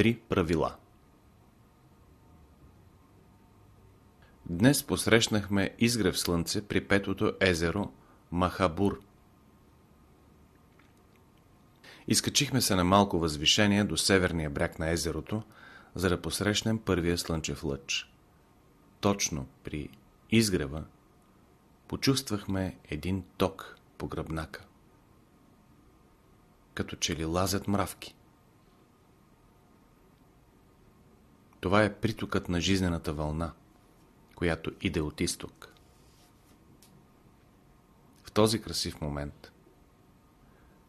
Три правила Днес посрещнахме изгрев слънце при петото езеро Махабур. Изкачихме се на малко възвишение до северния бряг на езерото, за да посрещнем първия слънчев лъч. Точно при изгрева почувствахме един ток по гръбнака. Като че ли лазят мравки. Това е притокът на жизнената вълна, която иде от изток. В този красив момент,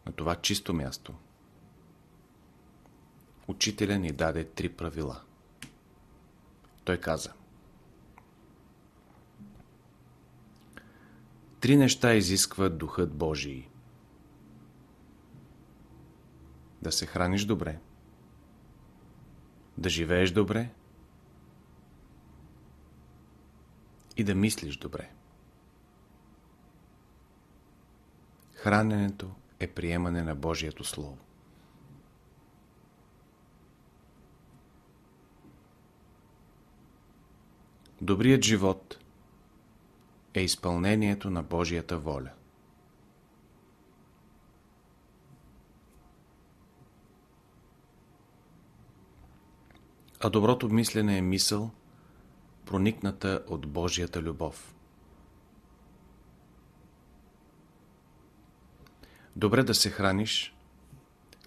на това чисто място, учителя ни даде три правила. Той каза Три неща изисква Духът Божий. Да се храниш добре, да живееш добре и да мислиш добре. Храненето е приемане на Божието Слово. Добрият живот е изпълнението на Божията воля. А доброто мислене е мисъл, проникната от Божията любов. Добре да се храниш,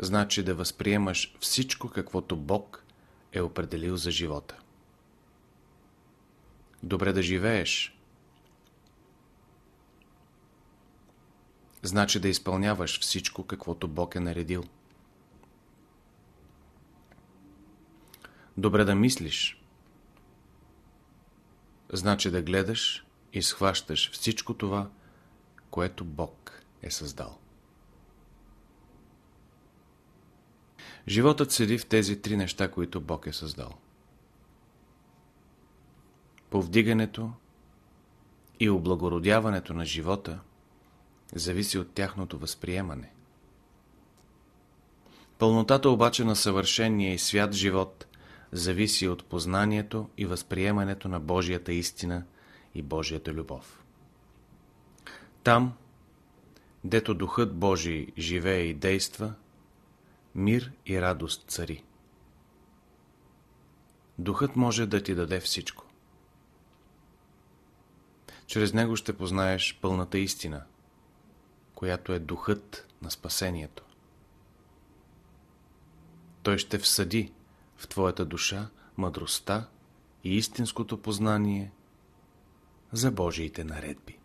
значи да възприемаш всичко, каквото Бог е определил за живота. Добре да живееш, значи да изпълняваш всичко, каквото Бог е наредил. Добре да мислиш, значи да гледаш и схващаш всичко това, което Бог е създал. Животът седи в тези три неща, които Бог е създал. Повдигането и облагородяването на живота зависи от тяхното възприемане. Пълнотата обаче на съвършения и свят живот зависи от познанието и възприемането на Божията истина и Божията любов. Там, дето Духът Божий живее и действа, мир и радост цари. Духът може да ти даде всичко. Чрез него ще познаеш пълната истина, която е духът на спасението. Той ще всъди в твоята душа мъдростта и истинското познание за Божиите наредби.